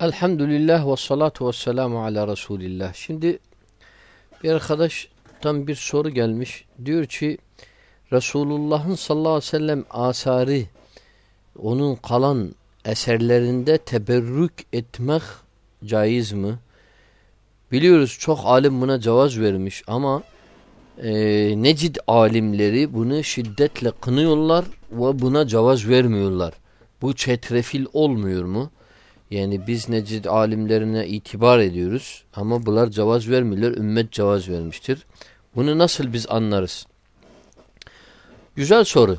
Elhamdülillah ve salatu ve selamu ala Resulillah. Şimdi bir arkadaştan bir soru gelmiş. Diyor ki Resulullah'ın sallallahu aleyhi ve sellem asarı onun kalan eserlerinde teberrük etmek caiz mi? Biliyoruz çok alim buna cevaz vermiş ama e, necid alimleri bunu şiddetle kınıyorlar ve buna cevaz vermiyorlar. Bu çetrefil olmuyor mu? Yani biz necid alimlerine itibar ediyoruz ama bunlar cevaz vermiyorlar. Ümmet cevaz vermiştir. Bunu nasıl biz anlarız? Güzel soru.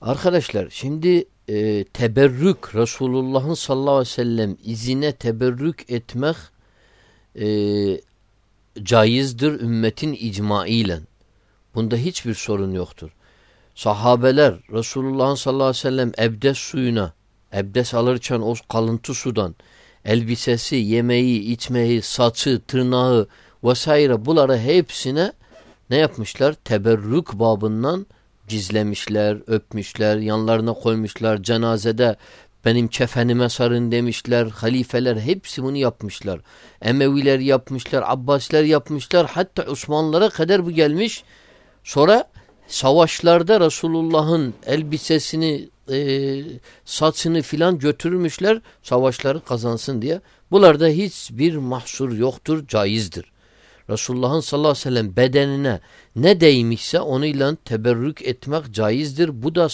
Arkadaşlar şimdi e, teberrük Resulullah'ın sallallahu aleyhi ve sellem izine teberrük etmek e, caizdir ümmetin icmaiyle. Bunda hiçbir sorun yoktur. Sahabeler Resulullah'ın sallallahu aleyhi ve sellem ebdes suyuna Ebdes alırken o kalıntı sudan elbisesi, yemeği, içmeyi, saçı, tırnağı vesaire bunları hepsine ne yapmışlar? Teberrük babından gizlemişler, öpmüşler, yanlarına koymuşlar. Cenazede benim kefenime sarın demişler. Halifeler hepsi bunu yapmışlar. Emeviler yapmışlar, Abbasiler yapmışlar. Hatta Osmanlılara kadar bu gelmiş. Sonra savaşlarda Resulullah'ın elbisesini, e, saçını filan götürmüşler savaşları kazansın diye. Bularda hiçbir mahsur yoktur, caizdir. Resulullah'ın sallallahu aleyhi ve sellem bedenine ne değmişse onunla teberrük etmek caizdir. Bu da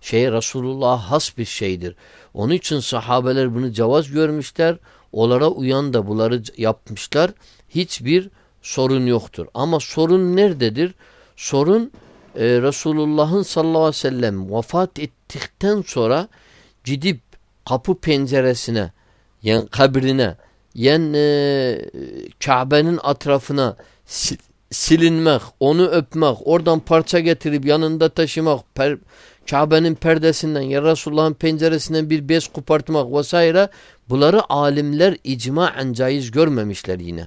şey Resulullah'a has bir şeydir. Onun için sahabeler bunu cevaz görmüşler. Onlara uyan da bunları yapmışlar. Hiçbir sorun yoktur. Ama sorun nerededir? Sorun e, Resulullah'ın sallallahu aleyhi ve sellem vefat ettikten sonra gidip kapı penceresine yani kabrine yani e, Kabe'nin etrafına silinmek, onu öpmek, oradan parça getirip yanında taşımak, per, Kabe'nin perdesinden ya Resulullah'ın penceresinden bir bez kopartmak vesaire bunları alimler icmaen caiz görmemişler yine.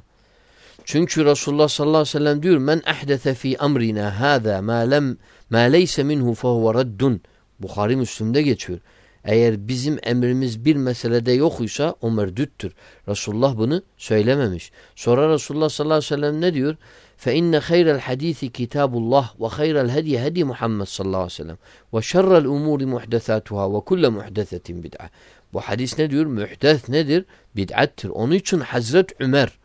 Çünkü Resulullah sallallahu aleyhi ve sellem diyor men ehdese fi emrina hâzâ mâ lem mâ leyse minhu fehuve reddun. Bukhari Müslim'de geçiyor. Eğer bizim emrimiz bir meselede yokuysa o merdüttür. Resulullah bunu söylememiş. Sonra Resulullah sallallahu aleyhi ve sellem ne diyor? فَاِنَّ خَيْرَ الْحَد۪يثِ كِتَابُ اللّٰهِ وَخَيْرَ الْهَد۪ي هَد۪ي Muhammed sallallahu aleyhi ve sellem وَشَرَّ الْاُمُورِ مُحْدَثَاتُهَا وَكُلَّ مُحْدَثَةٍ بِدْعَةٍ Bu hadis ne diyor? Mühdes nedir? Bid'attir. Onun için Hazret Ömer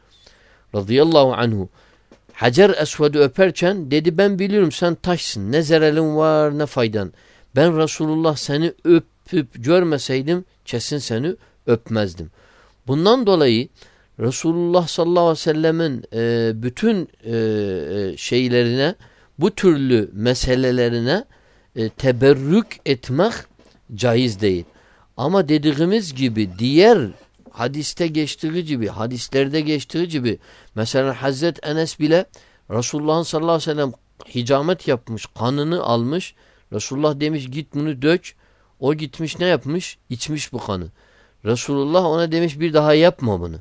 radıyallahu anhu Hacer Esved'i öperken dedi ben biliyorum sen taşsın. Ne zerelin var ne faydan. Ben Resulullah seni öpüp görmeseydim kesin seni öpmezdim. Bundan dolayı Resulullah sallallahu aleyhi ve sellemin e, bütün e, e şeylerine bu türlü meselelerine e, teberrük etmek caiz değil. Ama dediğimiz gibi diğer hadiste geçtiği gibi, hadislerde geçtiği gibi mesela Hazret Enes bile Resulullah'ın sallallahu aleyhi ve sellem hicamet yapmış, kanını almış. Resulullah demiş git bunu dök. O gitmiş ne yapmış? İçmiş bu kanı. Resulullah ona demiş bir daha yapma bunu.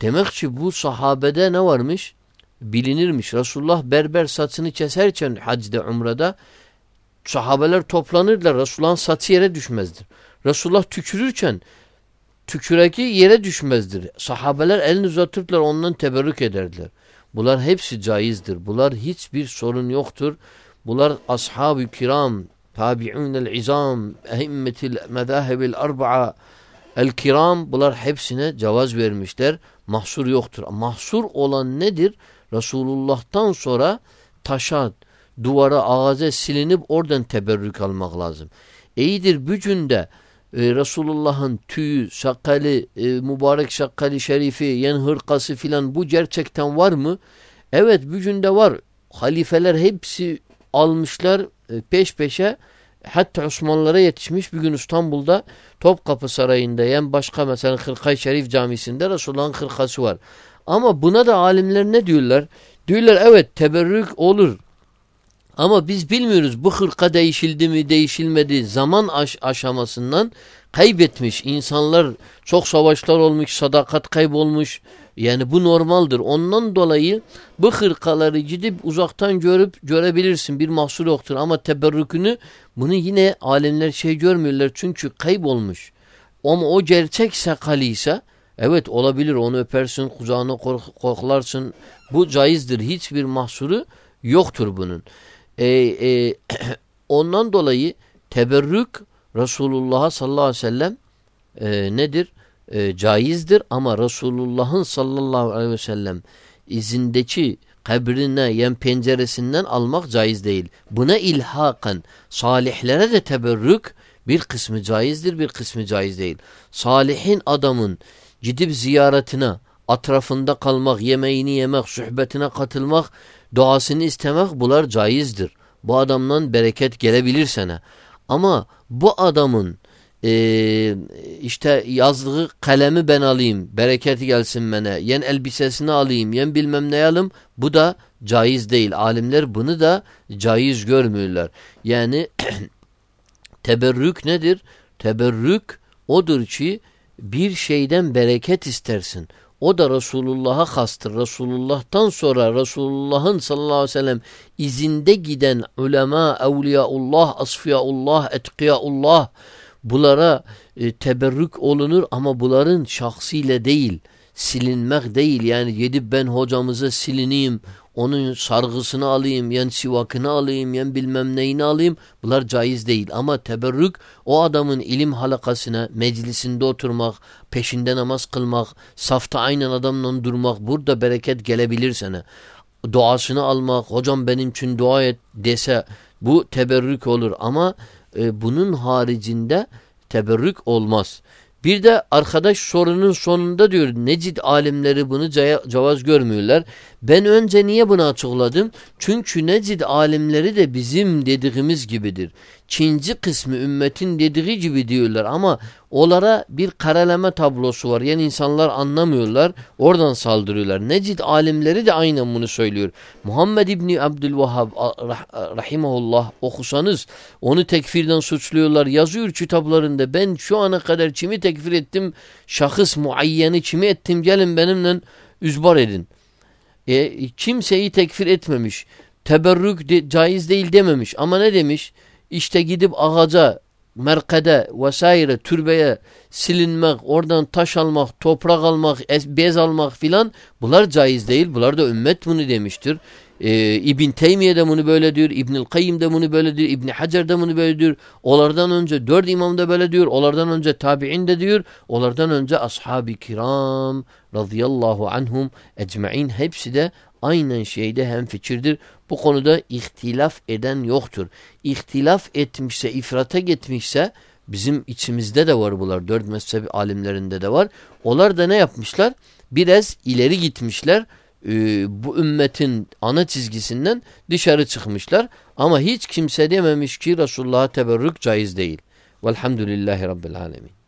Demek ki bu sahabede ne varmış? Bilinirmiş. Resulullah berber saçını keserken hacde, umrada sahabeler toplanırlar. Resulullah'ın saçı yere düşmezdir. Resulullah tükürürken tüküreki yere düşmezdir. Sahabeler elini uzatırlar ondan teberrük ederdiler. Bunlar hepsi caizdir. Bunlar hiçbir sorun yoktur. Bunlar ashab-ı kiram, tabi'unel izam, ehimmetil mezahebil arba'a, el kiram bunlar hepsine cevaz vermişler. Mahsur yoktur. Mahsur olan nedir? Resulullah'tan sonra taşa, duvara, ağaza silinip oradan teberrük almak lazım. İyidir bücünde e, Resulullah'ın tüyü, sakalı, e, mübarek sakalı şerifi, yen hırkası filan bu gerçekten var mı? Evet bücünde var. Halifeler hepsi almışlar e, peş peşe hatta Osmanlılara yetişmiş bir gün İstanbul'da Topkapı Sarayı'nda yani başka mesela Hırkay Şerif Camisi'nde Resulullah'ın hırkası var. Ama buna da alimler ne diyorlar? Diyorlar evet teberrük olur. Ama biz bilmiyoruz bu hırka değişildi mi değişilmedi. Zaman aş aşamasından kaybetmiş. İnsanlar çok savaşlar olmuş sadakat kaybolmuş. Yani bu normaldir. Ondan dolayı bu hırkaları gidip uzaktan görüp görebilirsin. Bir mahsur yoktur. Ama teberrükünü bunu yine alemler şey görmüyorlar. Çünkü kaybolmuş. Ama o gerçek sakalı ise evet olabilir onu öpersin kucağına koklarsın bu caizdir. Hiçbir mahsuru yoktur bunun. E, e, ondan dolayı teberrük Resulullah'a sallallahu aleyhi ve sellem e, nedir? E, caizdir ama Resulullah'ın sallallahu aleyhi ve sellem izindeki kabrine yen penceresinden almak caiz değil. Buna ilhakan salihlere de teberrük bir kısmı caizdir bir kısmı caiz değil. Salihin adamın gidip ziyaretine atrafında kalmak, yemeğini yemek, sohbetine katılmak, duasını istemek bunlar caizdir. Bu adamdan bereket gelebilir sana. Ama bu adamın e, işte yazdığı kalemi ben alayım, bereketi gelsin bana, yen elbisesini alayım, yen bilmem ne alayım, bu da caiz değil. Alimler bunu da caiz görmüyorlar. Yani teberrük nedir? Teberrük odur ki bir şeyden bereket istersin. O da Resulullah'a kastır. Resulullah'tan sonra Resulullah'ın sallallahu aleyhi ve sellem izinde giden ulema, evliyaullah, asfiyaullah, etkiyaullah Bulara e, teberrük olunur ama bunların şahsiyle değil, silinmek değil. Yani gidip ben hocamıza silineyim, onun sargısını alayım, yani sivakını alayım, yani bilmem neyini alayım. Bunlar caiz değil. Ama teberrük o adamın ilim halakasına, meclisinde oturmak, peşinde namaz kılmak, safta aynen adamla durmak, burada bereket gelebilir sana. Duasını almak, hocam benim için dua et dese bu teberrük olur. Ama e, bunun haricinde teberrük olmaz. Bir de arkadaş sorunun sonunda diyor Necid alimleri bunu cevaz görmüyorlar. Ben önce niye bunu açıkladım? Çünkü Necid alimleri de bizim dediğimiz gibidir. Çinci kısmı ümmetin dediği gibi diyorlar ama onlara bir karalama tablosu var. Yani insanlar anlamıyorlar. Oradan saldırıyorlar. Necid alimleri de aynen bunu söylüyor. Muhammed İbni Abdülvahhab rahimahullah okusanız onu tekfirden suçluyorlar. Yazıyor kitaplarında ben şu ana kadar kimi tekfir ettim? Şahıs muayyeni kimi ettim? Gelin benimle üzbar edin. E, kimseyi tekfir etmemiş. Teberrük de, caiz değil dememiş. Ama ne demiş? İşte gidip ağaca, merkede vesaire türbeye silinmek, oradan taş almak, toprak almak, bez almak filan bunlar caiz değil. Bunlar da ümmet bunu demiştir. Ee, İbn Teymiye de bunu böyle diyor. İbnül Kayyim de bunu böyle diyor. İbn Hacer de bunu böyle diyor. Onlardan önce dört imam da böyle diyor. Onlardan önce tabi'in de diyor. Onlardan önce ashab-ı kiram radıyallahu anhum ecmain hepsi de aynen şeyde hem fikirdir. Bu konuda ihtilaf eden yoktur. İhtilaf etmişse, ifrata gitmişse bizim içimizde de var bunlar. Dört mezhebi alimlerinde de var. Onlar da ne yapmışlar? Biraz ileri gitmişler. Ee, bu ümmetin ana çizgisinden dışarı çıkmışlar. Ama hiç kimse dememiş ki Resulullah'a teberrük caiz değil. Velhamdülillahi Rabbil Alemin.